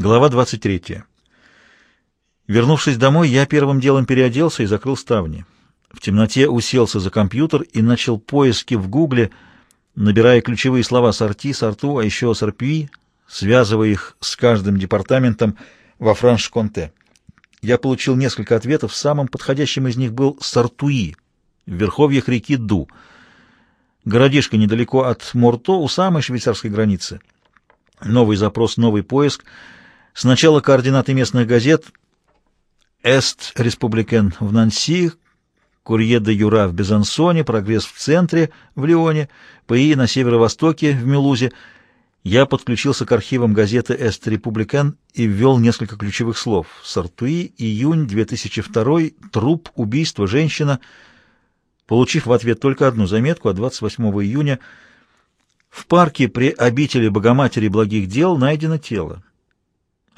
Глава 23. Вернувшись домой, я первым делом переоделся и закрыл ставни. В темноте уселся за компьютер и начал поиски в Гугле, набирая ключевые слова сорти, сорту, а еще сорпюи, связывая их с каждым департаментом во Франш-Конте. Я получил несколько ответов, самым подходящим из них был сортуи в верховьях реки Ду. Городишко недалеко от Морто, у самой швейцарской границы. Новый запрос, новый поиск — Сначала координаты местных газет «Эст Республикен» в Нанси, «Курье де Юра» в Безансоне, «Прогресс» в центре, в Лионе, «ПИ» на северо-востоке, в Милузе. Я подключился к архивам газеты «Эст Республикен» и ввел несколько ключевых слов. «Сартуи», «Июнь», 2002, «Труп», «Убийство», «Женщина». Получив в ответ только одну заметку, а 28 июня в парке при обители Богоматери Благих Дел найдено тело.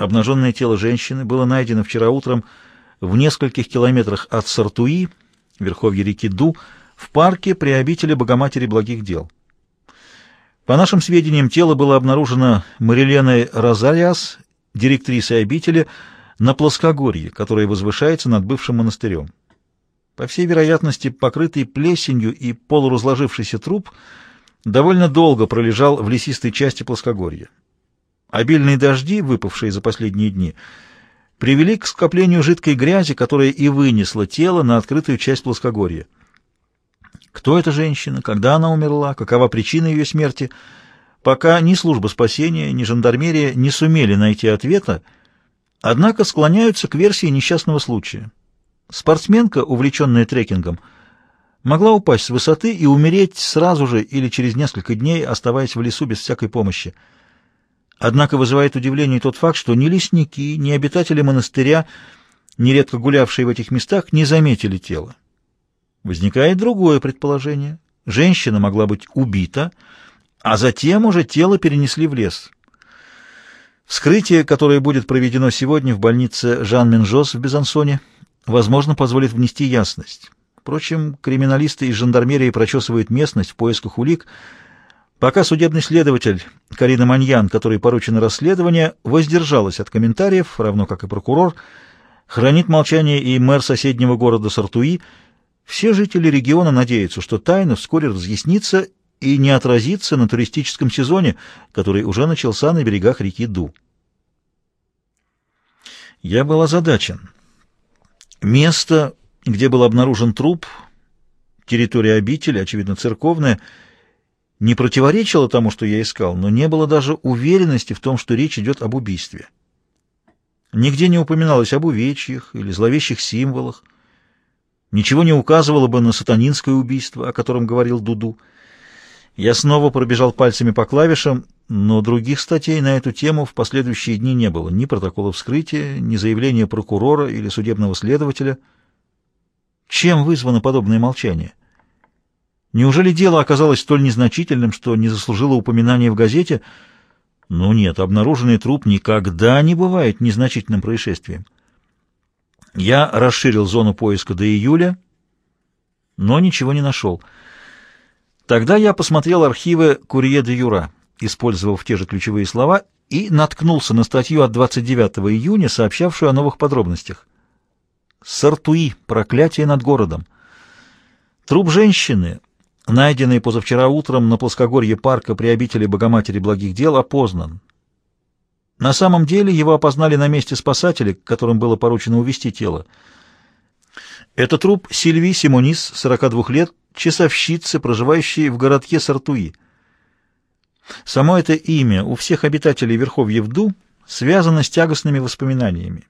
Обнаженное тело женщины было найдено вчера утром в нескольких километрах от Сартуи, верховья реки Ду, в парке при обители Богоматери Благих Дел. По нашим сведениям, тело было обнаружено Мариленой Розалиас, директрисой обители, на плоскогорье, которое возвышается над бывшим монастырем. По всей вероятности, покрытый плесенью и полуразложившийся труп довольно долго пролежал в лесистой части плоскогорья. Обильные дожди, выпавшие за последние дни, привели к скоплению жидкой грязи, которая и вынесла тело на открытую часть плоскогорья. Кто эта женщина, когда она умерла, какова причина ее смерти, пока ни служба спасения, ни жандармерия не сумели найти ответа, однако склоняются к версии несчастного случая. Спортсменка, увлеченная трекингом, могла упасть с высоты и умереть сразу же или через несколько дней, оставаясь в лесу без всякой помощи. Однако вызывает удивление тот факт, что ни лесники, ни обитатели монастыря, нередко гулявшие в этих местах, не заметили тело. Возникает другое предположение. Женщина могла быть убита, а затем уже тело перенесли в лес. Вскрытие, которое будет проведено сегодня в больнице Жан-Менжос в Безансоне, возможно, позволит внести ясность. Впрочем, криминалисты из жандармерии прочесывают местность в поисках улик, Пока судебный следователь Карина Маньян, которой поручено расследование, воздержалась от комментариев, равно как и прокурор, хранит молчание и мэр соседнего города Сартуи, все жители региона надеются, что тайна вскоре разъяснится и не отразится на туристическом сезоне, который уже начался на берегах реки Ду. Я был озадачен. Место, где был обнаружен труп, территория обители, очевидно, церковная, не противоречило тому, что я искал, но не было даже уверенности в том, что речь идет об убийстве. Нигде не упоминалось об увечьях или зловещих символах. Ничего не указывало бы на сатанинское убийство, о котором говорил Дуду. Я снова пробежал пальцами по клавишам, но других статей на эту тему в последующие дни не было. Ни протокола вскрытия, ни заявления прокурора или судебного следователя. Чем вызвано подобное молчание? Неужели дело оказалось столь незначительным, что не заслужило упоминания в газете? Ну нет, обнаруженный труп никогда не бывает незначительным происшествием. Я расширил зону поиска до июля, но ничего не нашел. Тогда я посмотрел архивы «Курье де Юра», использовав те же ключевые слова, и наткнулся на статью от 29 июня, сообщавшую о новых подробностях. «Сартуи. Проклятие над городом». Труп женщины найденный позавчера утром на плоскогорье парка при обители Богоматери Благих Дел, опознан. На самом деле его опознали на месте спасатели, которым было поручено увести тело. Это труп Сильви Симонис, 42 лет, часовщицы, проживающей в городке Сартуи. Само это имя у всех обитателей Верховья Вду связано с тягостными воспоминаниями.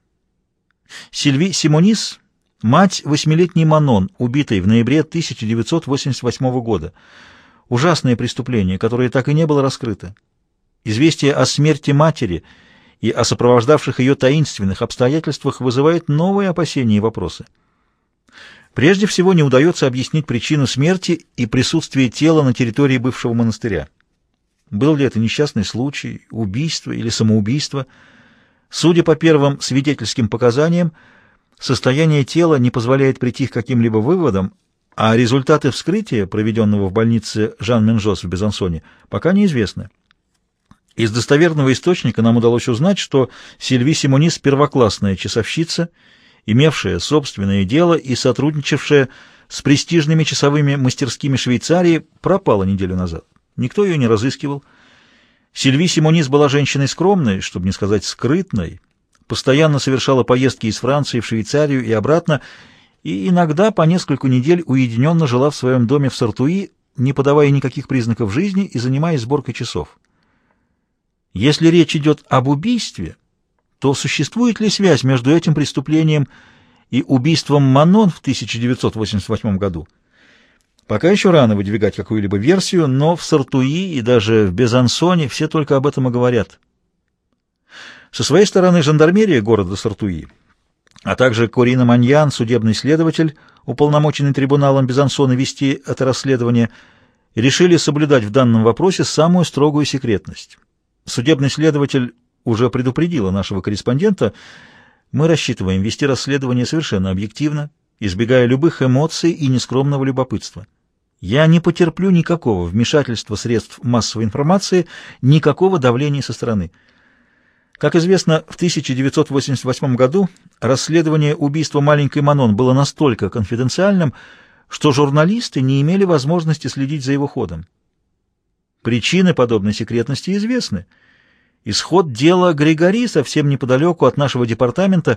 Сильви Симонис Мать восьмилетний Манон, убитой в ноябре 1988 года. Ужасное преступление, которое так и не было раскрыто. Известие о смерти матери и о сопровождавших ее таинственных обстоятельствах вызывает новые опасения и вопросы. Прежде всего, не удается объяснить причину смерти и присутствие тела на территории бывшего монастыря. Был ли это несчастный случай, убийство или самоубийство? Судя по первым свидетельским показаниям, Состояние тела не позволяет прийти к каким-либо выводам, а результаты вскрытия, проведенного в больнице Жан-Менжос в Безансоне, пока неизвестны. Из достоверного источника нам удалось узнать, что Сильви Симонис — первоклассная часовщица, имевшая собственное дело и сотрудничавшая с престижными часовыми мастерскими Швейцарии, пропала неделю назад. Никто ее не разыскивал. Сильви Симонис была женщиной скромной, чтобы не сказать скрытной, постоянно совершала поездки из Франции в Швейцарию и обратно, и иногда по несколько недель уединенно жила в своем доме в Сартуи, не подавая никаких признаков жизни и занимаясь сборкой часов. Если речь идет об убийстве, то существует ли связь между этим преступлением и убийством Манон в 1988 году? Пока еще рано выдвигать какую-либо версию, но в Сартуи и даже в Безансоне все только об этом и говорят. Со своей стороны жандармерия города Сартуи, а также Корина Маньян, судебный следователь, уполномоченный трибуналом Безансона вести это расследование, решили соблюдать в данном вопросе самую строгую секретность. Судебный следователь уже предупредила нашего корреспондента, мы рассчитываем вести расследование совершенно объективно, избегая любых эмоций и нескромного любопытства. Я не потерплю никакого вмешательства средств массовой информации, никакого давления со стороны. Как известно, в 1988 году расследование убийства маленькой Манон было настолько конфиденциальным, что журналисты не имели возможности следить за его ходом. Причины подобной секретности известны. Исход дела Григори совсем неподалеку от нашего департамента,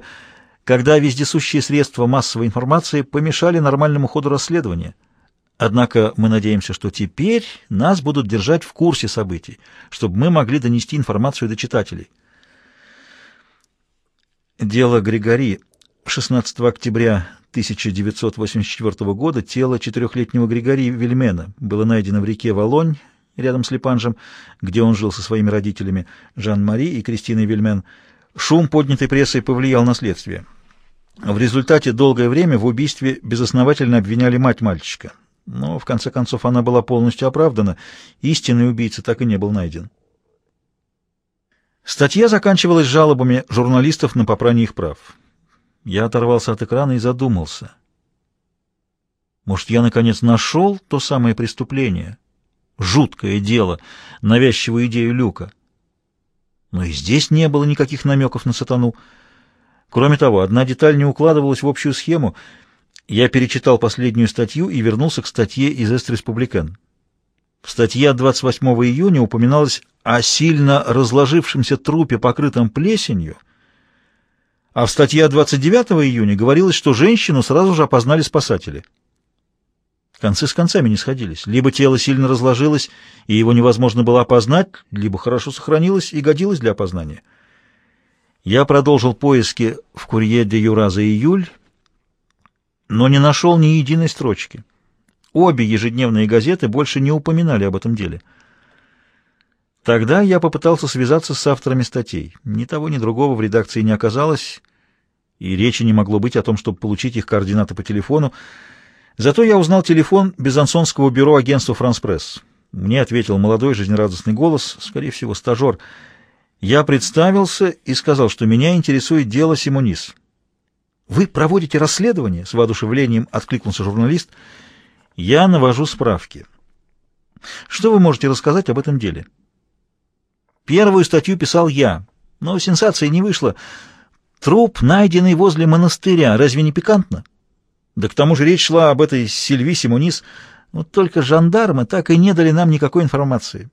когда вездесущие средства массовой информации помешали нормальному ходу расследования. Однако мы надеемся, что теперь нас будут держать в курсе событий, чтобы мы могли донести информацию до читателей. Дело Григори 16 октября 1984 года тело четырехлетнего Григори Вильмена было найдено в реке Волонь, рядом с Липанжем, где он жил со своими родителями, Жан-Мари и Кристиной Вильмен. Шум, поднятый прессой, повлиял на следствие. В результате долгое время в убийстве безосновательно обвиняли мать мальчика. Но, в конце концов, она была полностью оправдана. Истинный убийца так и не был найден. Статья заканчивалась жалобами журналистов на попрание их прав. Я оторвался от экрана и задумался. Может, я, наконец, нашел то самое преступление? Жуткое дело, навязчивую идею Люка. Но и здесь не было никаких намеков на сатану. Кроме того, одна деталь не укладывалась в общую схему. Я перечитал последнюю статью и вернулся к статье из «Эст Республикан». В статье 28 июня упоминалось о сильно разложившемся трупе, покрытом плесенью, а в статье 29 июня говорилось, что женщину сразу же опознали спасатели. Концы с концами не сходились. Либо тело сильно разложилось, и его невозможно было опознать, либо хорошо сохранилось и годилось для опознания. Я продолжил поиски в «Курье де Юра» за июль, но не нашел ни единой строчки. Обе ежедневные газеты больше не упоминали об этом деле. Тогда я попытался связаться с авторами статей. Ни того, ни другого в редакции не оказалось, и речи не могло быть о том, чтобы получить их координаты по телефону. Зато я узнал телефон Безансонского бюро агентства «Франс Пресс». Мне ответил молодой жизнерадостный голос, скорее всего, стажер. Я представился и сказал, что меня интересует дело Симонис. «Вы проводите расследование?» — с воодушевлением откликнулся журналист. «Я навожу справки». «Что вы можете рассказать об этом деле?» «Первую статью писал я, но сенсации не вышло. Труп, найденный возле монастыря, разве не пикантно?» Да к тому же речь шла об этой Сильви Симонис. Но только жандармы так и не дали нам никакой информации.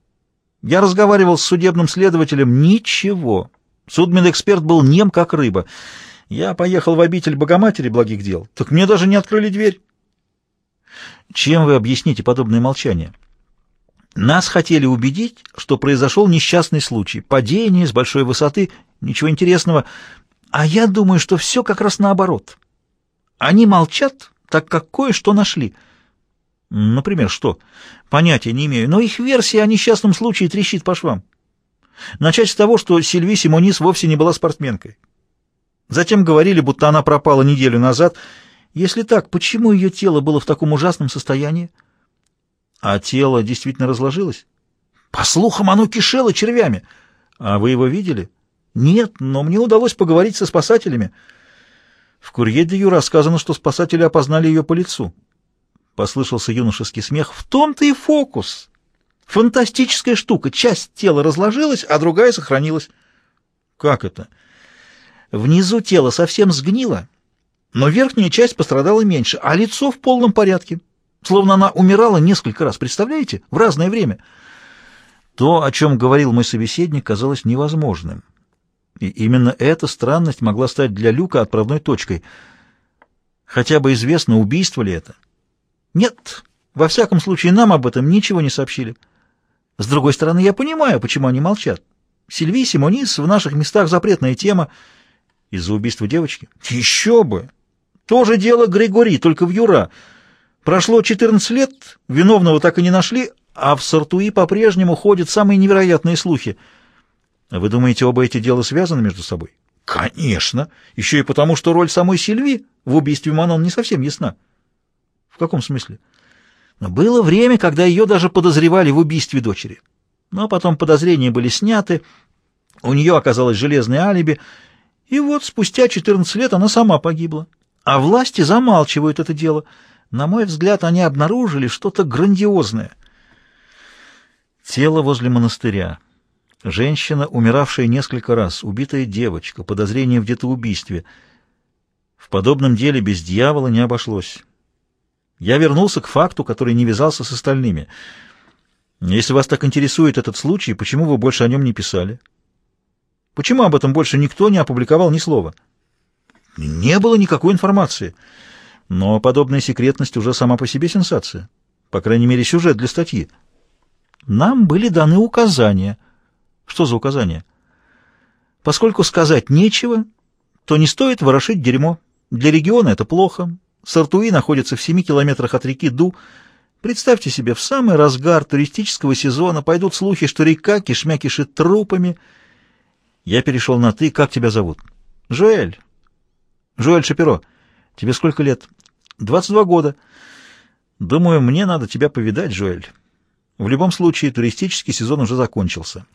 Я разговаривал с судебным следователем. Ничего. Судмедэксперт был нем, как рыба. Я поехал в обитель Богоматери благих дел. Так мне даже не открыли дверь. Чем вы объясните подобное молчание? Нас хотели убедить, что произошел несчастный случай. Падение с большой высоты, ничего интересного. А я думаю, что все как раз наоборот. Они молчат, так как кое-что нашли. Например, что? Понятия не имею, но их версия о несчастном случае трещит по швам. Начать с того, что Сильви Симонис вовсе не была спортсменкой. Затем говорили, будто она пропала неделю назад. Если так, почему ее тело было в таком ужасном состоянии? А тело действительно разложилось? По слухам, оно кишело червями. А вы его видели? Нет, но мне удалось поговорить со спасателями. В «Курье де Юра» сказано, что спасатели опознали ее по лицу. Послышался юношеский смех. «В том-то и фокус! Фантастическая штука. Часть тела разложилась, а другая сохранилась. Как это? Внизу тело совсем сгнило, но верхняя часть пострадала меньше, а лицо в полном порядке. Словно она умирала несколько раз, представляете? В разное время. То, о чем говорил мой собеседник, казалось невозможным. И именно эта странность могла стать для Люка отправной точкой. Хотя бы известно, убийство ли это? Нет, во всяком случае, нам об этом ничего не сообщили. С другой стороны, я понимаю, почему они молчат. Сильви, Симонис, в наших местах запретная тема. Из-за убийства девочки? Еще бы! То же дело Григорий, только в Юра. Прошло 14 лет, виновного так и не нашли, а в Сартуи по-прежнему ходят самые невероятные слухи. Вы думаете, оба эти дела связаны между собой? Конечно. Еще и потому, что роль самой Сильви в убийстве Манон не совсем ясна. В каком смысле? Было время, когда ее даже подозревали в убийстве дочери. Но потом подозрения были сняты, у нее оказалось железное алиби, и вот спустя 14 лет она сама погибла. А власти замалчивают это дело. На мой взгляд, они обнаружили что-то грандиозное. Тело возле монастыря. Женщина, умиравшая несколько раз, убитая девочка, подозрение в детоубийстве. В подобном деле без дьявола не обошлось. Я вернулся к факту, который не вязался с остальными. Если вас так интересует этот случай, почему вы больше о нем не писали? Почему об этом больше никто не опубликовал ни слова? Не было никакой информации. Но подобная секретность уже сама по себе сенсация. По крайней мере, сюжет для статьи. Нам были даны указания. Что за указания? Поскольку сказать нечего, то не стоит ворошить дерьмо. Для региона это плохо, Сартуи находится в семи километрах от реки Ду. Представьте себе, в самый разгар туристического сезона пойдут слухи, что река кишмя кишит трупами. Я перешел на «ты». Как тебя зовут? Жуэль. Жуэль Шапиро. Тебе сколько лет? Двадцать два года. Думаю, мне надо тебя повидать, Жуэль. В любом случае, туристический сезон уже закончился.